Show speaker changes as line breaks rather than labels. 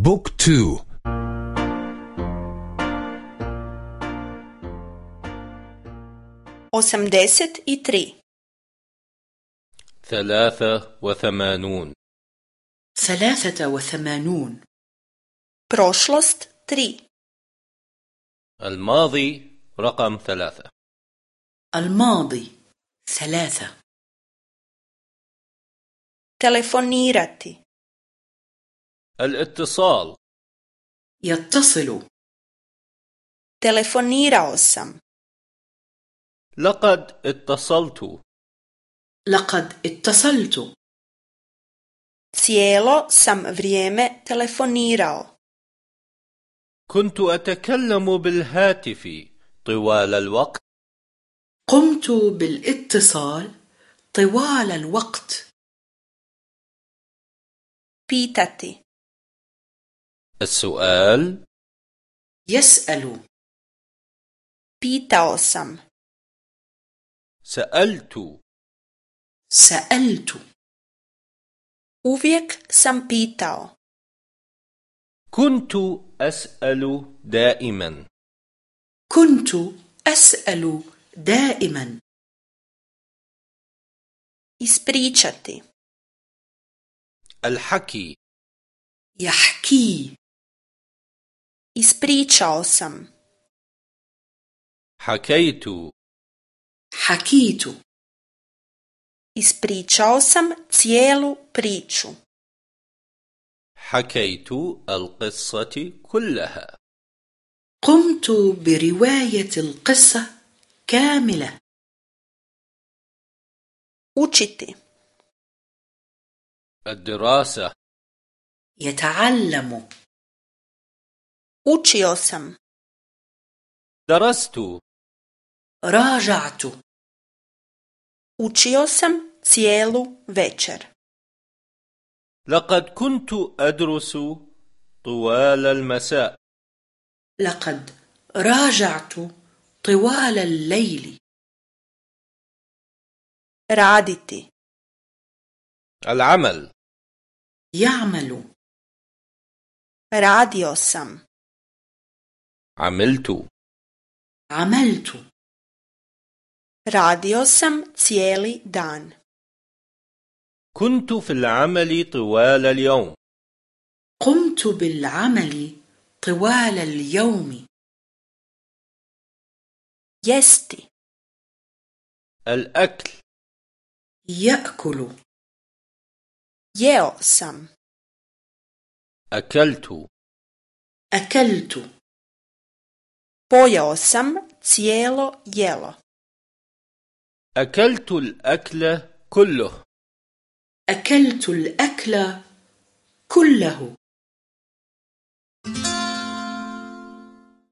بوك تو.
osamdeset i tri
ثلاثة وثمانون.
ثلاثة وثمانون.
prošlost tri
الماضي رقم ثلاثة.
الماضي ثلاثة.
telefonirati
الاتصال.
يتصل.
telefonirao sam
لقد اتصلت.
لقد اتصلت.
cijelo sam vrijeme telefonirao
كنت أتكلم بالهاتف طوال الوقت.
قمت بالاتصال طوال الوقت.
Pitati
السؤال.
يسأل.
Pitao sam.
سألت.
سألت.
Uvijek sam pitao.
كنت أسأل دائما.
كنت أسأل دائما.
Ispričati.
الحكي.
يحكي.
Ispričao sam.
حكيت
حكيت
ispričao sam cijelu priču.
حكيت القصة كلها
قمت برواية القصة كاملة
učiti.
الدراسة
يتعلم
učio sam.
درست
راجعت
učio sam cijelu večer.
لقد كنت أدرس طوال المساء
لقد راجعت طوال الليل
raditi.
العمل
يعمل
radio sam.
عملت.
عملت.
radio sam cijeli dan.
كنت في العمل طوال اليوم.
قمت بالعمل طوال اليوم.
jesti
الأكل.
يأكل.
sam
أكلت.
أكلت.
Pojeo sam cijelo jelo.
أكلت الأكل كله.
أكلت الأكل كله.